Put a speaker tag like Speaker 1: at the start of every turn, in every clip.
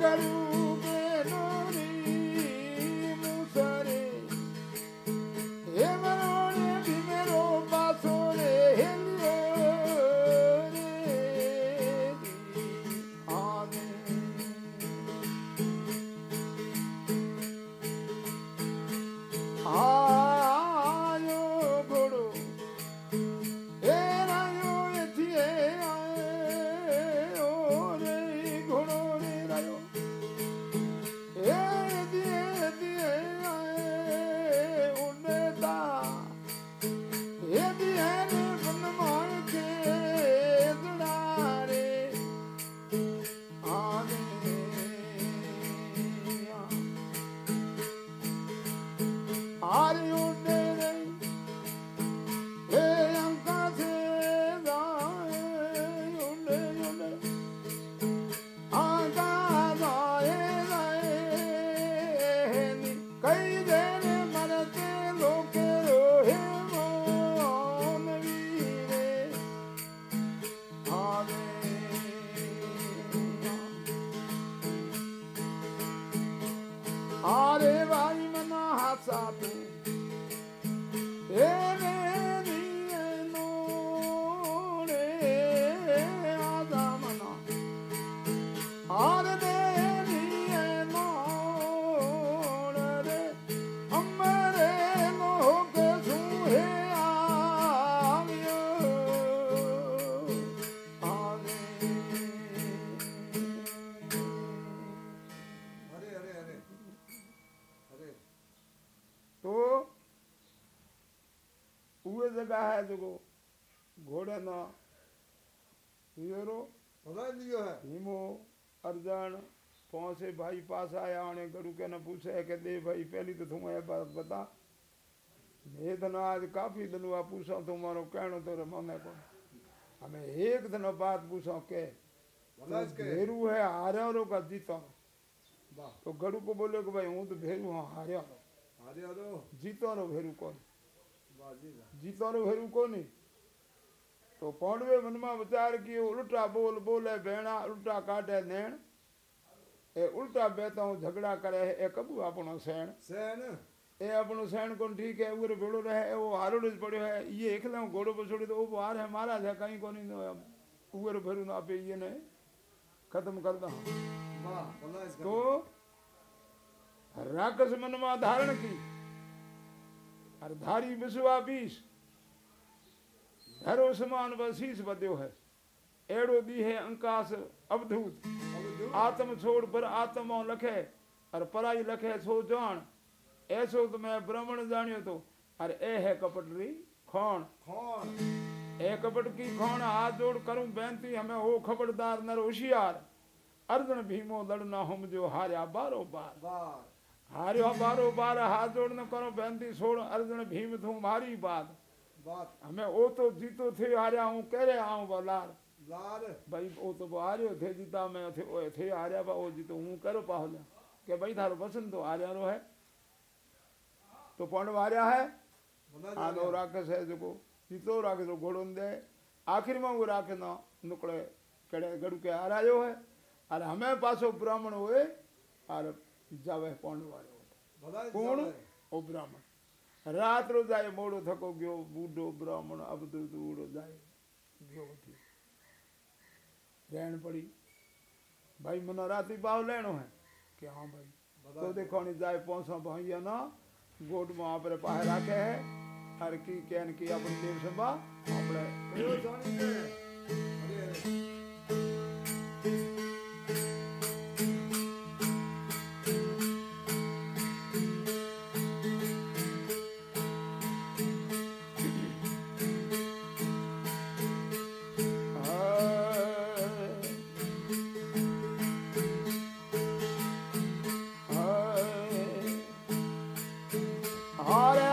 Speaker 1: Garu. पास आया उन्हें गरु के न पूछे के दे भाई पहली तो तुम्हें बात बता मैं तो आज काफ़ी दिन हुआ पूछा तुम्हारो कहनो तो मने को हमें एक दिन बात पूछो के भेरू है हारे का जीतो तो? गरु को बोले कि भाई हूँ तो भेरू हाँ हारे रो
Speaker 2: अरे अरे
Speaker 1: जीतो रो भेरू कौन। जीतो रो भेरू कोनी। तो पौंडवे मन में ए उल्टा बेता झगड़ा करे ए कबू आपनो सैण
Speaker 2: सेन
Speaker 1: ए अपनो सैण कोन ठीक है उरे भेड़ो रहे वो हारोड़ पड़ो है ये एकला घोड़ो पछोड़ी तो वो बाहर है महाराज है कहीं कोनी नो उरे भेड़ो ना पे ये ने खत्म कर दा
Speaker 2: वाह
Speaker 1: तो राक्षस एड़ो दी है अंकास अवधूत। आत्म छोड़ पर आत्मा लखे और पराई लखे सो जान ऐसो तो मैं ब्राह्मण जानियो तो और ए है कपटरी खोण।
Speaker 2: कौन
Speaker 1: ए कपट की खोण हाथ जोड़ करूँ बेनती हमें हो खबरदार नर होशियार। अर्जुन भीमो लड़ना हम जो हार्या बारो बार। हार्यो बारो बार हाथ जोड़ न करो बेनती छोड़ अर्जुन भीम तू मारी बात
Speaker 2: बात।
Speaker 1: हमें ओ तो जीतो थे हार्या हूँ कह रहे आऊँ बलार। ਬਾਹਰ ਭਾਈ ਉਹ ਤੋਂ ਬਾਹਰ ਹੋ ਥੇ ਜਿੱਦਾਂ ਮੈਂ ਉਥੇ ਉਹ ਇਥੇ ਆ ਰਿਹਾ ਵਾ ਉਹ ਜਿੱਤੋਂ ਹੂੰ ਕਰੋ ਪਾਹਲਾ કે ભાઈ તારો વસંત તો આ
Speaker 2: રહ્યાનો
Speaker 1: હે
Speaker 2: તો
Speaker 1: પણ વાર્યા હે આનો રાક્ષસ હે જોકો જીતો રાક્ષસ ઘોડો દે આખીરમાં હું રાખનો નુકળે કડે ગડું કે હારાયો હે અરે અમે પાછો બ્રાહ્મણ હોય અરે જાવે પણ
Speaker 2: વાળો
Speaker 1: કોણ ઓ બ્રાહ્મણ રાત્રો જાય મોડો થકો ગયો બુઢો બ્રાહ્મણ આ બધું ઉડો જાય ગયો ਰਹਿਣ ਪੜੀ। ਭਾਈ ਮਨ ਰਾਤੀ ਪਾਉ ਲੈਣੋ ਹੈ। ਕਿ ਹਾਂ ਭਾਈ। तो देखो जाए पहुँचा भाइया ना गोट माँ पर पाहे राखे है हर की कैन की अपन देव सभा
Speaker 2: अपने
Speaker 1: हरे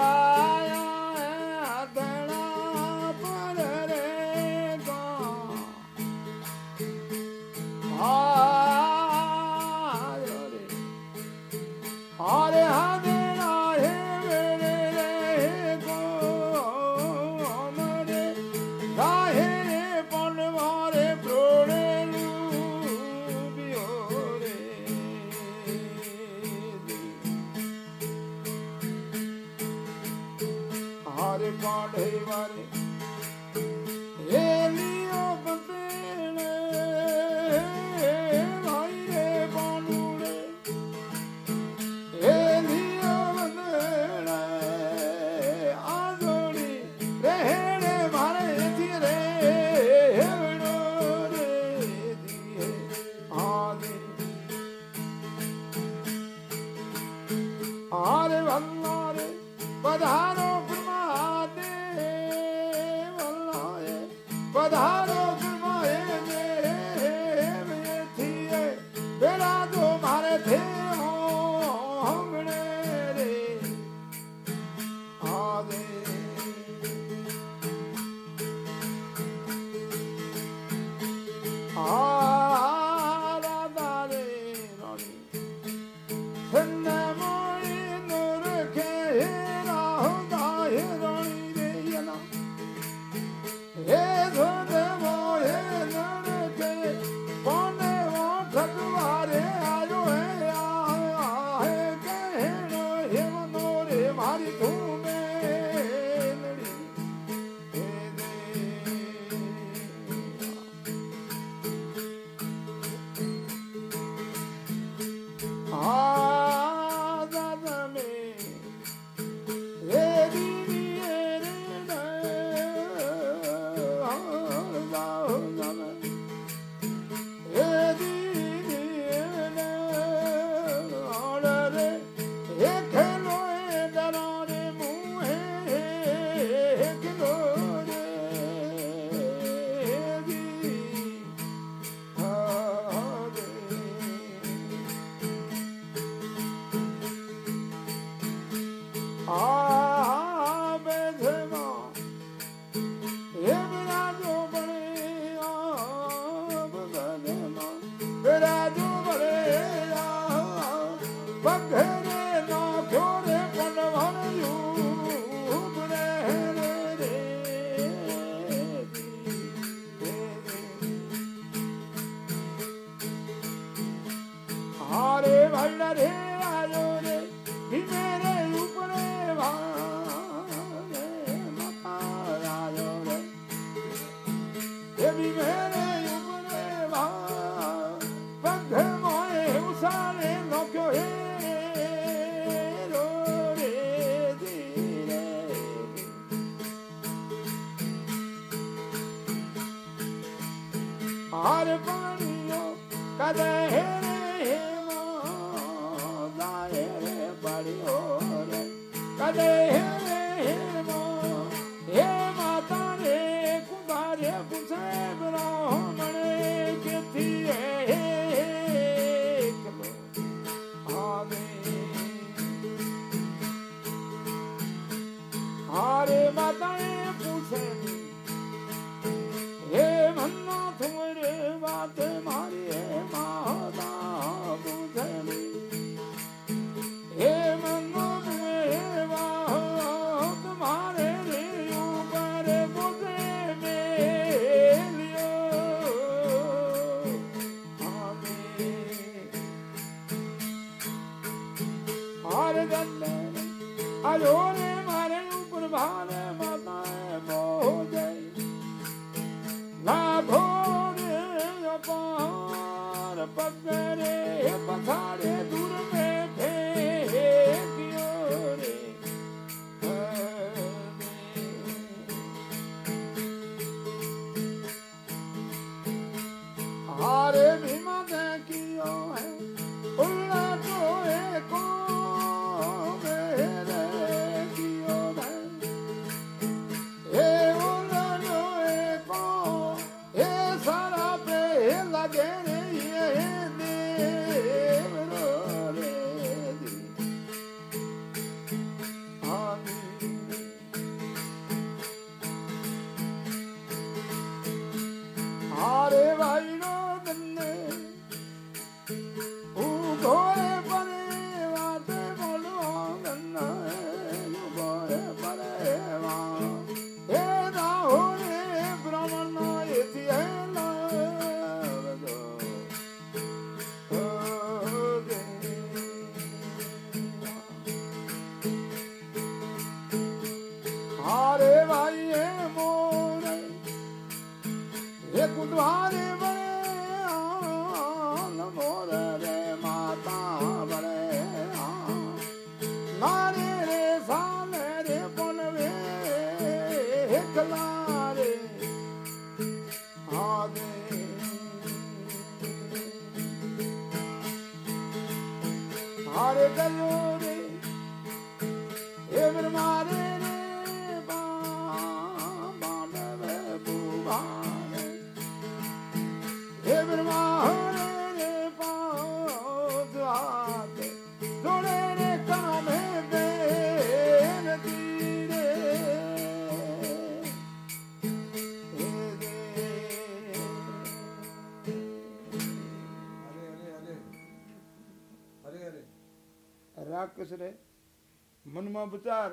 Speaker 1: મનમાં વિચાર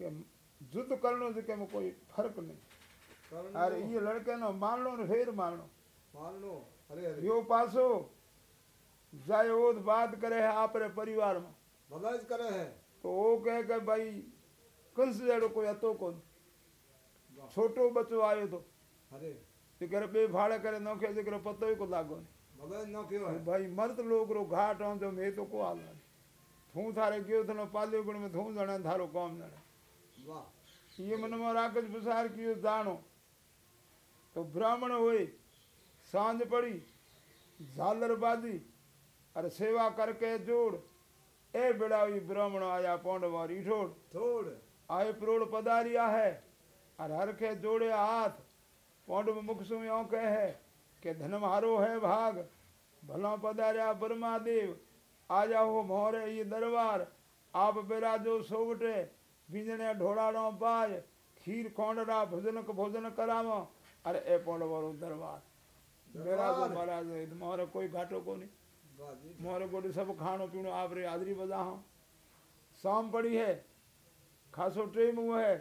Speaker 1: કે યુદ્ધ કરનો છે કે એમાં કોઈ ફરક નહીં અરે
Speaker 2: કરણો
Speaker 1: એ લડકેનો મારણો ને ફેર મારણો
Speaker 2: મારનો હરે હરે
Speaker 1: યો પાછો જાય ઓદ બાદ કરે હે આપરે પરિવારમાં
Speaker 2: બધા જ કરે હે
Speaker 1: તો वो કહે કે ભાઈ કંસ જેડો કોઈ હતો કોણ
Speaker 2: વાહ.
Speaker 1: છોટો બચ્ચો આવ્યો તો
Speaker 2: હરે
Speaker 1: તે કરે બે ભાડે કરે નોખે દીકરો પતો કો લાગો ને
Speaker 2: બધા જ ન કયો હે
Speaker 1: ભાઈ મર્દ લોગરો ઘાટ હોं તો મેં તો को आला थू थारे में जाने थारो कौन
Speaker 2: जाने
Speaker 1: ये मन में राकज पुसार कियो जानो तो ब्राह्मण हुए साँझ पड़ी झालर बाजी अरे सेवा करके जोड़ ए बेड़ा भी ब्राह्मण आया
Speaker 2: पौंड
Speaker 1: आए प्रोड़ पदारिया है और हर के जोड़े हाथ। पौंड में मुख है के धनम हारो है भाग भला पदारिया ब्रह्मा देव। आ जाओ मोहरे ये दरबार आप बेरा जो बिराजो बिजने ढोड़ा रो पाज खीर खोडरा भजन को भोजन कराव। अरे ए पोंड वारो दरबार। मेरा को महाराज मोहरे कोई घाटो को नहीं मोहरे को सब खानो पीनो आप रे हाजरी बजा हूँ शाम पड़ी है खासो टाइम हुआ है।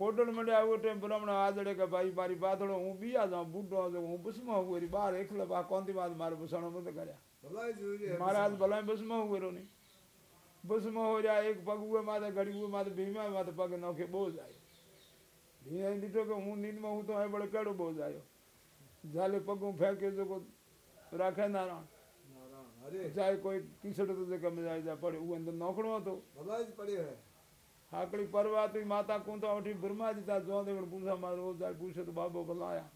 Speaker 1: पोटल मंडिया वो टाइम ब्राह्मण आदड़े के भाई बारी बादड़ो हूँ बिया जाऊँ बुड्ढो हूँ बुसमा हुई बाहर एकला बा कोंदी बाद मारे बसणो मत करया।
Speaker 2: બધા જ જોઈએ હે.
Speaker 1: મારા હાથ ભલાઈ બસમાં હું કર્યો નહીં બસમાં હો રહ્યા એક પગ ઉએ માથે ઘડી ઉએ માથે ભીમા માથે પગ નોખે બહુ જ આવ્યો ભીમા દીધો કે હું નીંદમાં હું તો અહીં બળે કેડો બહુ જ આવ્યો જાલે પગ હું ફેંકે જો કો રાખે નારાયણ
Speaker 2: નારાયણ હરે
Speaker 1: જાય કોઈ ટીશર્ટ તો જે ગમે જાય જાય પડે હું અંદર નોખણો હતો
Speaker 2: બધા જ પડ્યો હે
Speaker 1: હાકડી પરવાતી માતા કુંતા ઉઠી બ્રહ્માજી તા જો દેવણ પૂછા મારો જાય પૂછે તો બાબો ભલાયા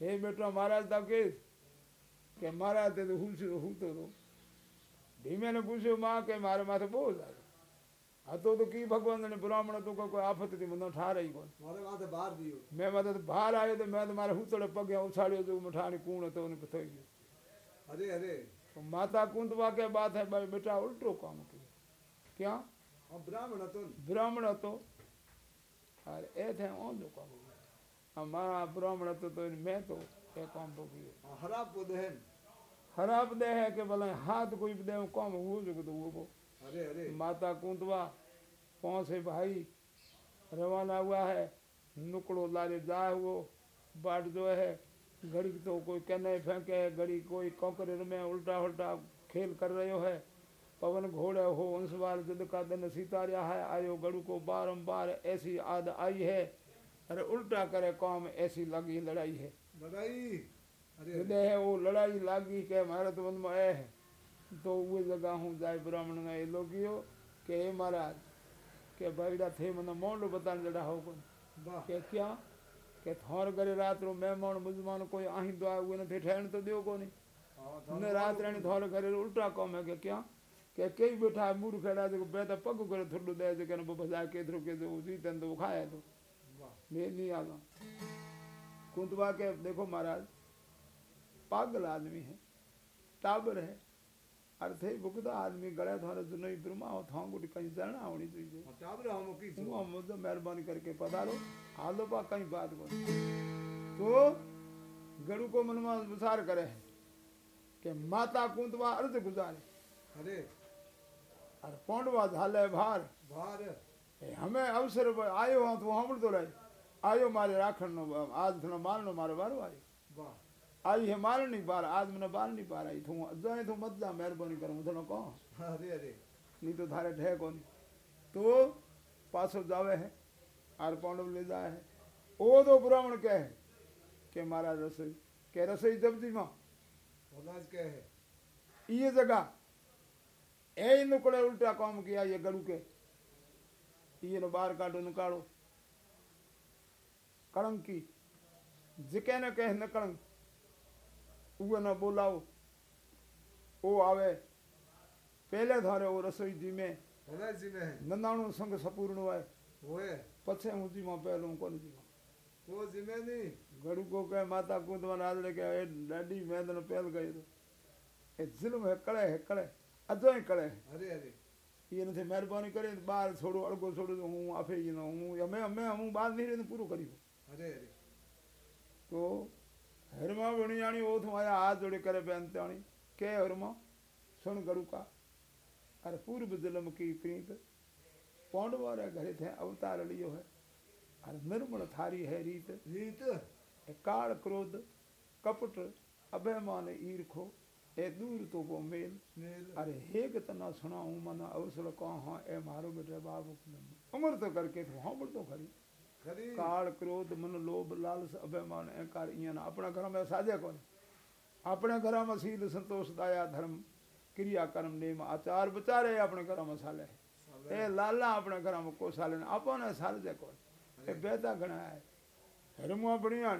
Speaker 1: હે બેટો મહારાજ તા કે કે મારા હાથે તો હું છું હું તો ભીમેને પૂછ્યું માં કે મારા માથે બહુ સારું હતો તો કી ભગવાન અને બ્રાહ્મણ હતો કોઈ આફત હતી મને ઠારાઈ કોણ
Speaker 2: મારે માથે બહાર દીયો
Speaker 1: મેં માથે બહાર આવ્યો તો મેં મારે હું તળે પગે ઉછાળ્યો તો મઠાણી કુણ હતો ને થઈ ગયો અરે અરે માતા કુંતવા કે બાત હે બેટા ઉલટો કામ કર્યું
Speaker 2: ક્યાં બ્રાહ્મણ હતો
Speaker 1: બ્રાહ્મણ હતો અરે એ થે ઓંધો કામ મારા બ્રાહ્મણ હતો તો મેં તો એ કામ
Speaker 2: ભોગ્યું હરાપ દેહ
Speaker 1: खराब दे है के बोले हाथ कोई दे कम वो जो तो वो को
Speaker 2: अरे। अरे
Speaker 1: माता कुंतवा पहुँचे भाई रवाना हुआ है नुकड़ो लारे जा वो बाट जो है घड़ी तो कोई कहने फेंके है घड़ी कोई कॉकरेर में उल्टा उल्टा खेल कर रहे है। पवन घोड़े हो अंशवाल जद का दिन सीता रहा है आयो गड़ू को बारंबार ऐसी आद आई है अरे उल्टा करे काम ऐसी लगी लड़ाई है। बधाई। लागी के मारे तो मन में है तो वो जगह हूँ जाए ब्राह्मण ने ये लोगियो के हे महाराज के भाईड़ा थे मन मोंड बताने जड़ा हो कोन
Speaker 2: વાહ
Speaker 1: के क्या के थोर करे रात रो मेहमान मुजमान कोई आही दो आवे ने ठहण तो दियो कोनी
Speaker 2: હા,
Speaker 1: ने रात रानी थोर करे उल्टा कम है के क्या के कई बैठा है मूड खेड़ा जो बेटा पग करे थोड़ो दे जो के बजा के थरो के जो उसी तन तो खाए तो
Speaker 2: વાહ
Speaker 1: मैं नहीं आगा कुंतवा के देखो महाराज पागल आदमी है टाबर है अर्थे भुगता आदमी गले थारे जुनई ब्रह्मा हो थांगुट कहीं जरना होनी चाहिए
Speaker 2: હા, ટાબરા હમ કી
Speaker 1: હું આ મુદ્દો મહેરબાની करके पधारो हालो पा कहीं बात को तो गरु को मन में विचार करे है कि माता कुंतवा अर्ध गुजारे
Speaker 2: અરે
Speaker 1: और पौंडवा झाले भार
Speaker 2: ભાર
Speaker 1: એ અમે અવસર પર આવ્યો હોત હું સાંભળતો રહી આવ્યો મારે રાખણનો આજ થનો માલનો મારો વારો આવ્યો आज हे मार नहीं पा आज मैंने बार नहीं पा रही थू जाने तू मत जा मेहरबानी करो मैं थोड़ा कहो
Speaker 2: हाँ, अरे अरे।
Speaker 1: नहीं तो थारे ठह को तो पासो जावे है आर पांडव ले जाए है। ओ तो ब्राह्मण कह है के मारा रसोई के रसोई जब जी
Speaker 2: माँ? कह है।
Speaker 1: ये जगह ए नुकड़े उल्टा काम किया ये गड़ू के। ये नो बाहर काटो निकालो कह न
Speaker 2: कड़ंकी ઉએ ન બોલાવો
Speaker 1: ઓ આવે પહેલે ધારે
Speaker 2: ઓ
Speaker 1: રસોઈ ધીમે નંદાણું સંઘ સપૂર્ણ હોય હોય પછી
Speaker 2: હું ધીમો પહેલું
Speaker 1: કોણ ધીમો ઓ ધીમે નહીં ગળું કો કહે માતા કૂદવાના આદડે કે એ દાડી મેદનો પહેલ ગયો તો એ જુલમ હેકળે હેકળે અધો હેકળે
Speaker 2: અરે અરે
Speaker 1: એ નથી મહેરબાની કરીને બહાર છોડું અળગો છોડું તો હું આફે હું અમે અમે હું બહાર નહીં રહીને પૂરું કર્યું
Speaker 2: અરે અરે
Speaker 1: તો હરમાં વણિયાણી ઓથ માયા હાથ જોડે કરે બેનતાણી કે હરમાં સુણ ગરુ का अरे पूर्व जन्म की प्रीत पौंडवा रे घरे थे अवतार लियो है अरे निर्मल थारी है रीत
Speaker 2: रीत
Speaker 1: ए काल क्रोध कपट अभिमान ईर्खो ए दूर तो वो मेल
Speaker 2: मेल
Speaker 1: अरे हेग तना सुनाऊं मन अवसर कहा ए मारो बेटे बाबू उम्र तो करके तो हाँ तो
Speaker 2: खरी
Speaker 1: काल क्रोध मन लोभ लालच अभिमान अहंकार ईअं न अपने घर में साजे कोन अपने घर में शील संतोष दया धर्म क्रिया कर्म नेम आचार विचारे अपने घर में साले ए लाला अपने घर में को साले न अपने साल जे ए बेदा घना है हरमुआ बढ़िया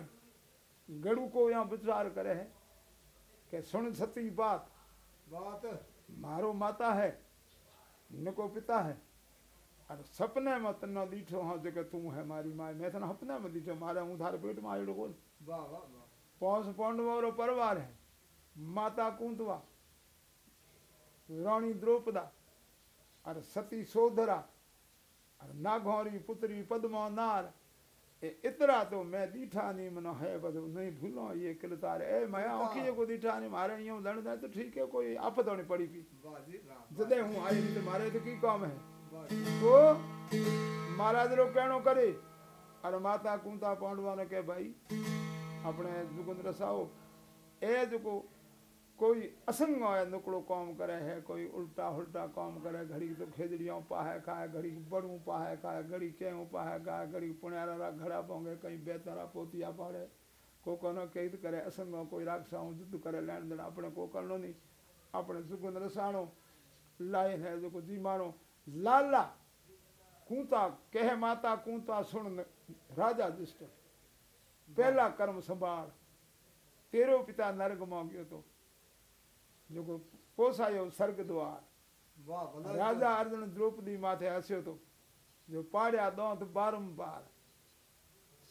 Speaker 1: गड़ू को यहाँ विचार करे है कि सुन सती बात
Speaker 2: बात
Speaker 1: मारो माता है इनको पिता है और सपने में तना दीठो हाँ जगह तू है मारी माए मैं तना सपने में दीठो मारे हूँ थारे पेट में आयो बोल
Speaker 2: वाह वाह वाह।
Speaker 1: पौस पांडवों रो परिवार है। माता कुंतवा रानी द्रौपदा और सती सोधरा और नागौरी पुत्री पद्मा नार। ए इतरा तो मैं दीठा नहीं मनो है बस नहीं भूलो ये किलतार। ए मैं आंखी को दीठा नहीं मारे यूँ लड़ तो ठीक है कोई आफत होनी पड़ी पी
Speaker 2: वाह जी वाह
Speaker 1: जदे हूँ आई तो मारे तो की काम है?
Speaker 2: जी।
Speaker 1: तो महाराज रो कहनो करे अरे माता कुंता पांडवा ने के भाई अपने जुगुंद्र साहो ए जो कोई असंग है नुकड़ो काम करे है कोई उल्टा उल्टा काम करे घड़ी तो खेजड़ियों पाहे खाए घड़ी बड़ू पाहे खाए घड़ी केहू पाहे खाए घड़ी पुण्यारा घड़ा पोंगे कहीं बेतरा पोतिया पाड़े को कनो कैद करे असंग कोई राक्षसाऊं युद्ध करे लेन देन अपने को करनो नहीं अपने लाला कूता कह माता कूता सुन राजा दिष्ट। पहला कर्म संभाल। तेरो पिता नर्ग माँ तो जेको पोसायो स्वर्ग द्वार। राजा अर्जुन द्रौपदी माथे हसियो तो जो पाड़िया दोंत बारंबार।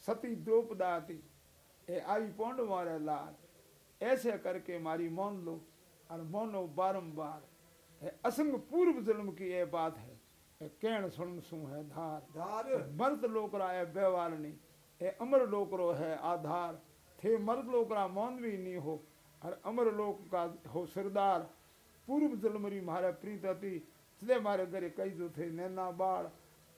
Speaker 1: सती द्रौपदा थी ए आई पोंड मारे लाल। ऐसे करके मारी मौन लो और मौनो बारंबार। असंग पूर्व जन्म की यह बात है कैण सुन सु है धार।
Speaker 2: धार।
Speaker 1: मर्द लोकरा है व्यवहारणी ए अमर लोकरो है आधार। थे मर्द लोकरा मौनवी नहीं हो और अमर लोक का हो सिरदार। पूर्व जन्मरी मारे प्रीत अति इसलिए मारे दरे कई जो थे नैना बाढ़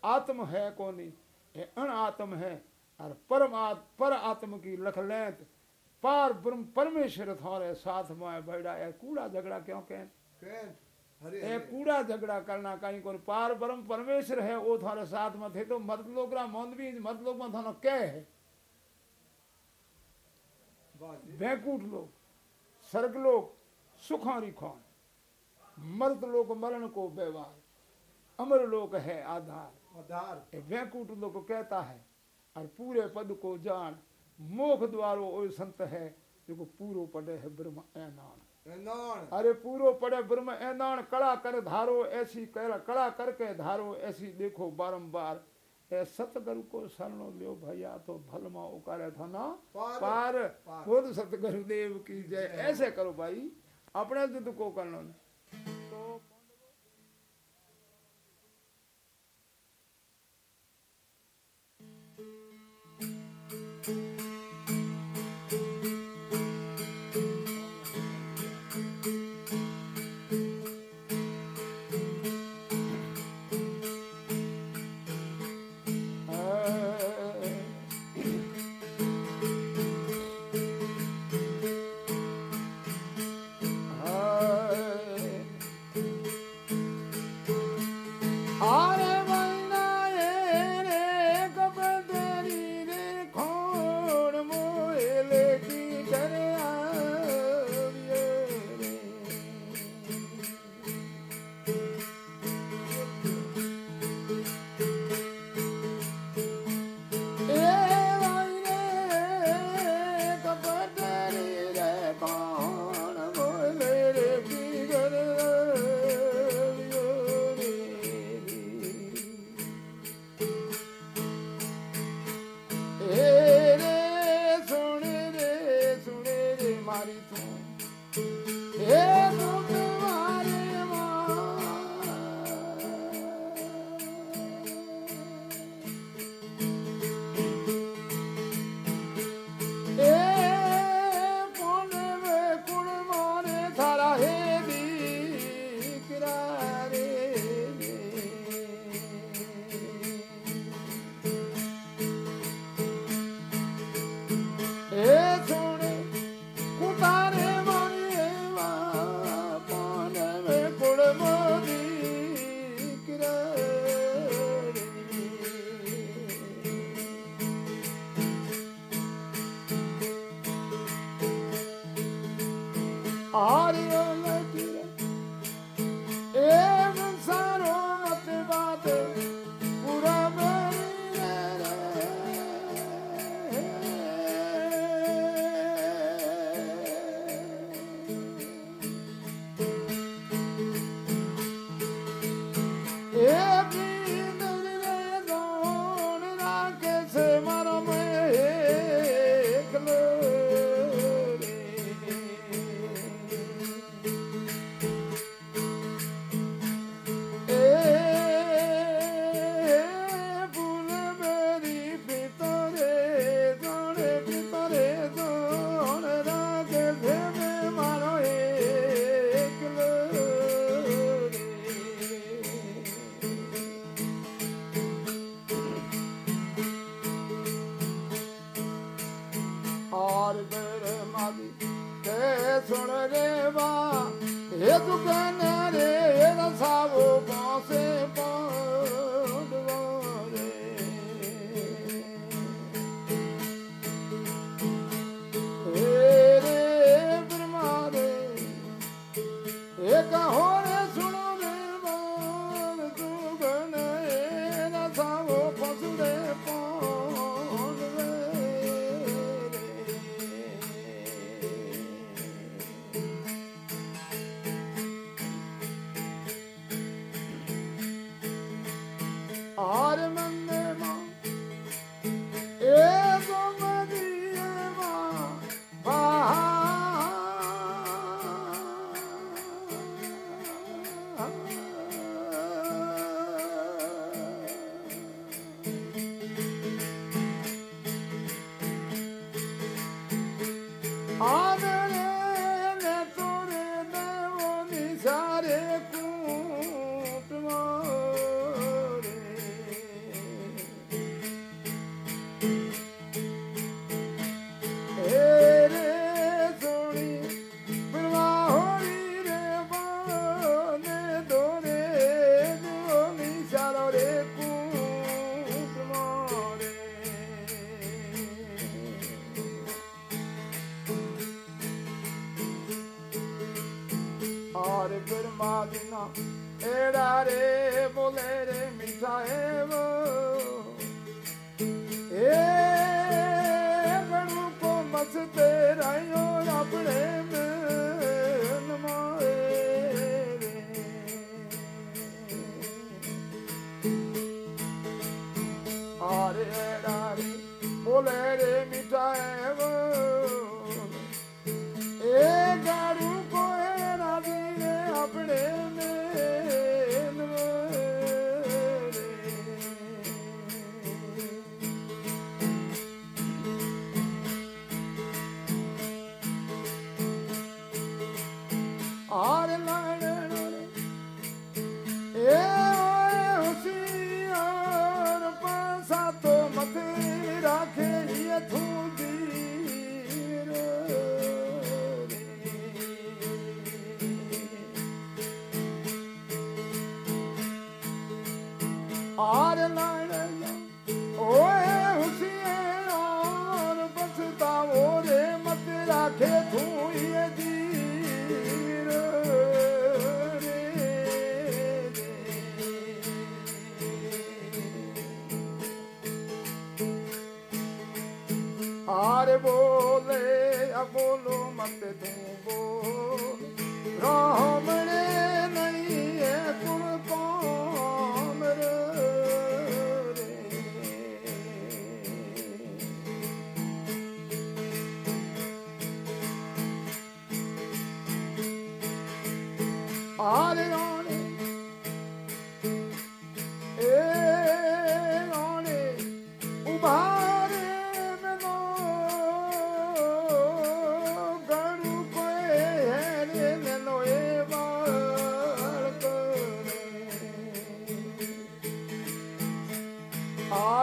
Speaker 1: आत्म है कोनी ये अण आत्म है और परम आत पर आत्म की लख लेत। पार ब्रह्म परमेश्वर थोरे साथ माए बैठा है कूड़ा झगड़ा क्यों कह ए कूड़ा झगड़ा करना कहीं कोन पार ब्रह्म परमेश्वर है वो थारे साथ में थे तो मर्द लोग रा भी मर्द लोग में थानो के है बेकूट लोग सर्ग लोग सुखारी खान मर्द लोग मरण को व्यवहार अमर लोग है आधार। आधार। बेकूट लोग कहता है और पूरे पद को जान मोख द्वारो ओ संत है जो पूरो पड़े है ब्रह्म ऐनान। अरे पूरो पड़े ब्रह्म ऐनान कड़ा कर धारो ऐसी कर कड़ा करके धारो ऐसी देखो बारंबार। ए सतगुरु को शरणो लियो भैया तो भल मा उकारे था ना? पार।
Speaker 2: पार।
Speaker 1: खुद सतगुरु देव की जय। ऐसे करो भाई अपने युद्ध को करना audio.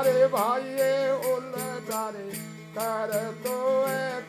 Speaker 1: आरे भाई उल कर तो ए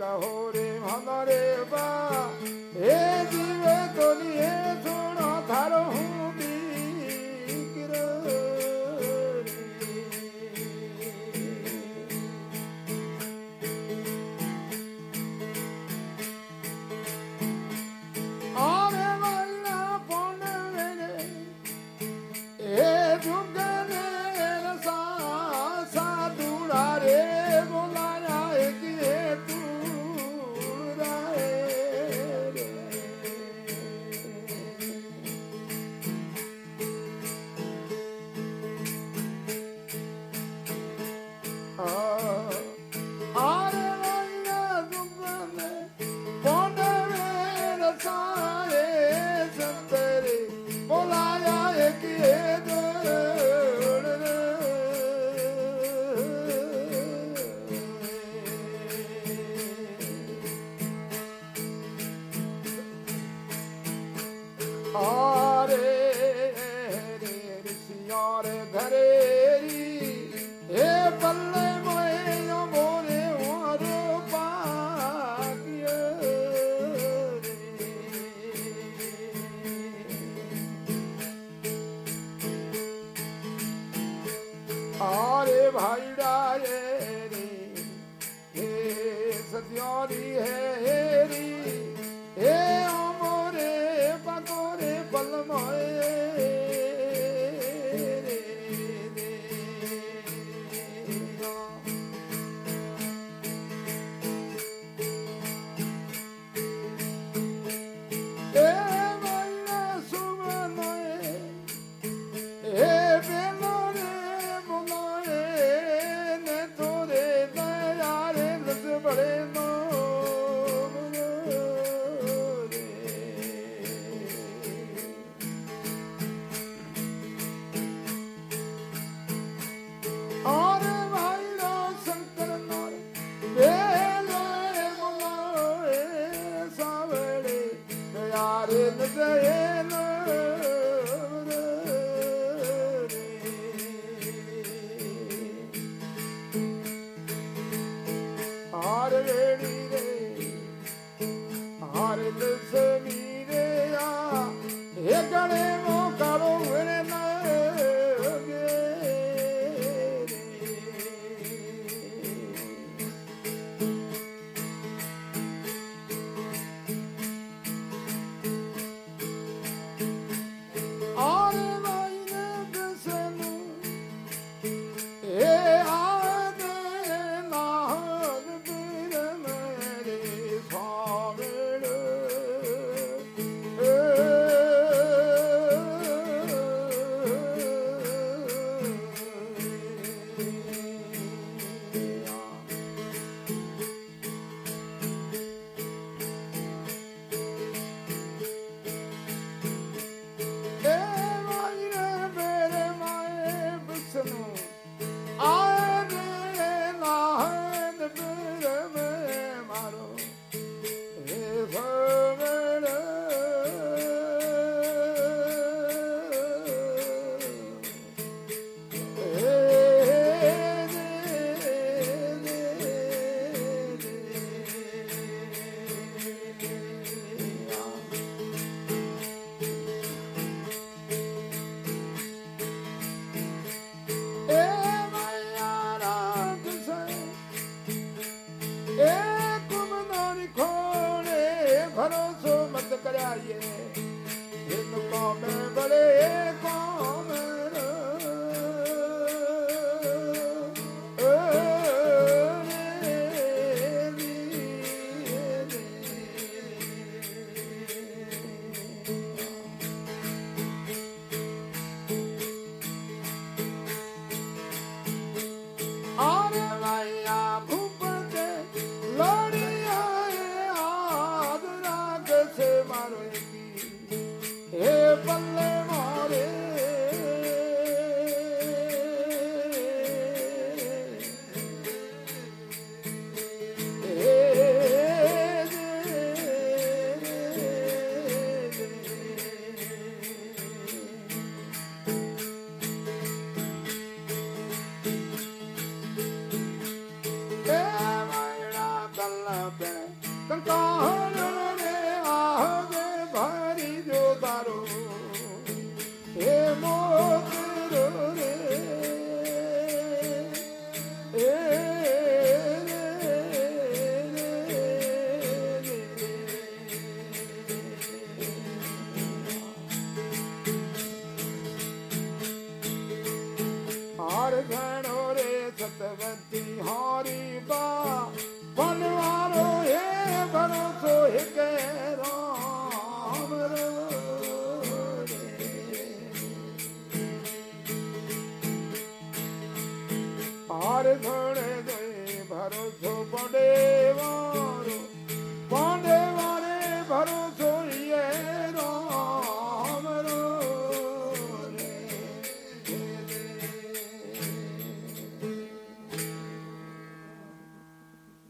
Speaker 1: कहो रे हमारे बा आरे भाई डाये रे हे सत्योरी है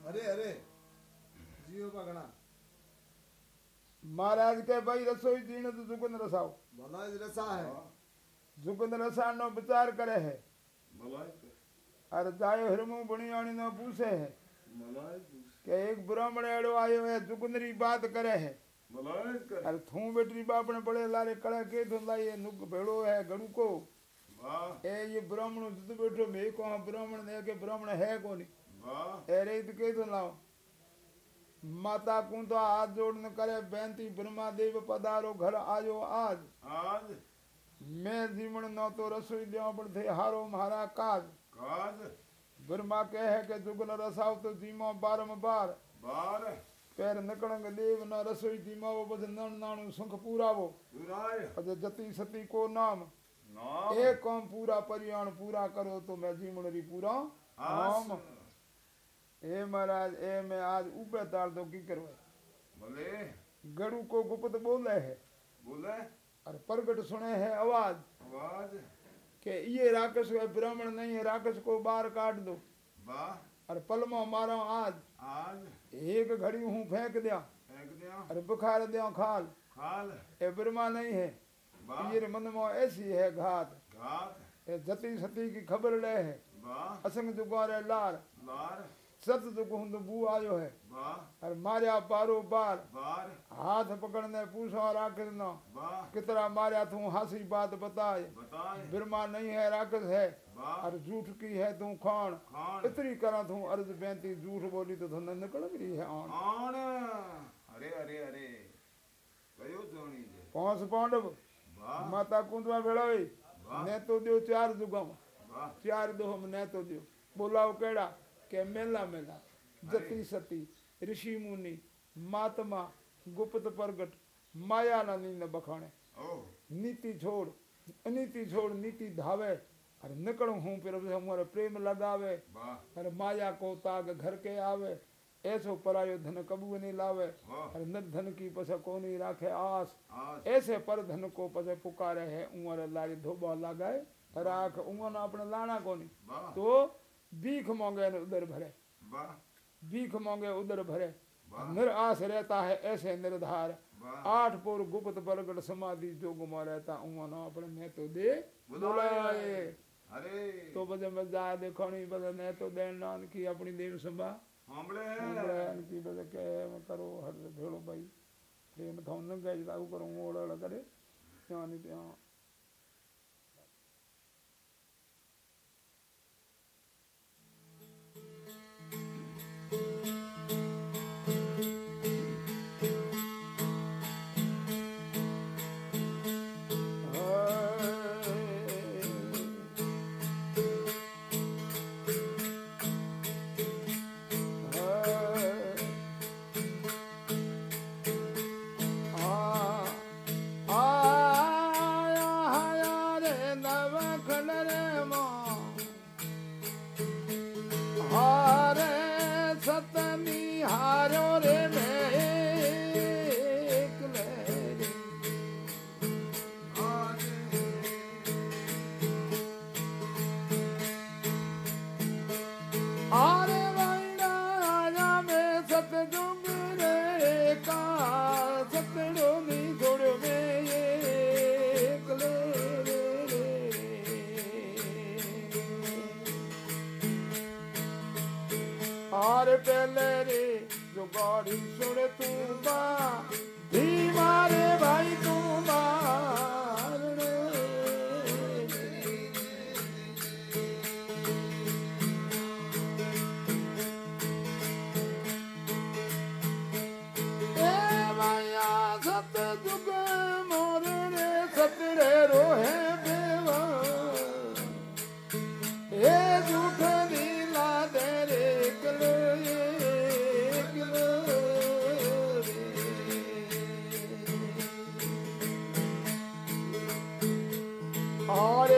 Speaker 1: अरे अरे। जियो का गणा। महाराज के भाई रसोई दीन तो जुगुन रसाओ। भलाई रसा है। हाँ। जुगुन रसा नो विचार करे है।
Speaker 3: भलाई
Speaker 1: अरे जायो हिरमु बुनियाणी नो पूछे है।
Speaker 3: भलाई
Speaker 1: के एक ब्राह्मण एडो आयो है जुगुनरी बात करे है।
Speaker 3: भलाई करे।
Speaker 1: अरे थू बेटरी बापने बड़े लारे कड़ा के तो लाए नुक भेड़ो है गणु को। ए ये ब्राह्मण जुद बैठो मैं को ब्राह्मण ने के ब्राह्मण है कोनी।
Speaker 3: वाह
Speaker 1: ए रे तो के तो लाओ। माता को तो हाथ जोड़न करे बेनती ब्रह्मा देव पधारो घर आयो आज।
Speaker 3: आज।
Speaker 1: मैं जीवन न तो रसोई देवा पण थे हारो महारा काज।
Speaker 3: काज।
Speaker 1: ब्रह्मा कहे के जुगल रसाव तो जीमा बारम बार।
Speaker 3: बार।
Speaker 1: पैर निकलंग देव न रसोई जीमावो बद नण नाणु सुख पूरावो।
Speaker 3: पुराय।
Speaker 1: अज जति सती को नाम।
Speaker 3: नाम।
Speaker 1: एक काम पूरा हे महाराज ए मैं आज ऊपर ताल दो की करवे
Speaker 3: भले
Speaker 1: गड़ू को गुप्त बोले है।
Speaker 3: बोले।
Speaker 1: और प्रगट सुने है आवाज़।
Speaker 3: आवाज़?
Speaker 1: के ये राक्षस ब्राह्मण नहीं है राक्षस को बाहर काट दो।
Speaker 3: वाह।
Speaker 1: और पलमा मारो आज।
Speaker 3: आज?
Speaker 1: एक घड़ी हूँ फेंक दिया।
Speaker 3: फेंक दिया।
Speaker 1: और बुखार दिया खाल।
Speaker 3: खाल?
Speaker 1: ए ब्रह्मा नहीं है। ये मन में ऐसी है घात।
Speaker 3: घात?
Speaker 1: जती सती की खबर ले है। असंग जुगारे लार।
Speaker 3: लार।
Speaker 1: सत जुग हुंद बू आयो है। और मारिया पार
Speaker 3: बार।
Speaker 1: हाथ पकड़ने पूछो राक्षस न कितना मारिया तू हासी बात बताए। ब्रह्मा नहीं है राक्षस है और झूठ की है तू खान। इतनी करा तू अर्ज़ बेनती झूठ बोली तो धन निकल रही है आन।
Speaker 3: अरे अरे अरे।
Speaker 1: पाँच पांडव। माता कुंदवा भेड़ोई। ने तो दियो चार जुगम। चार दोहम ने तो दियो। बोलाओ केड़ा? के मेला मेला जती सती ऋषि मुनि महात्मा गुप्त प्रगट माया ना नींद बखाणे।
Speaker 3: ओ।
Speaker 1: नीति छोड़ अनीति छोड़ नीति धावे और निकल हूँ फिर हमारे प्रेम लगावे। और माया को ताग घर के आवे ऐसो परायो धन कबू नहीं लावे। और न धन की पस को नहीं राखे आस। ऐसे पर धन को पसे पुकारे है उमर लारी धोबा लगाए राख उमर अपने लाना को नहीं तो भीख मांगे उधर भरे। भीख मांगे उधर भरे। निराश रहता है ऐसे निर्धार। आठ पोर गुप्त बरगड़ समाधि जो गुमा रहता उमा अपने मैं तो दे बुलाए।
Speaker 3: अरे।
Speaker 1: तो बजे मैं जा देखो बजे मैं तो देन नान की अपनी देव संभा। की बजे के करो हर भेड़ो भाई। प्रेम तो था गए जाऊ करूँ ओड़ा करे। जानी त्या અરે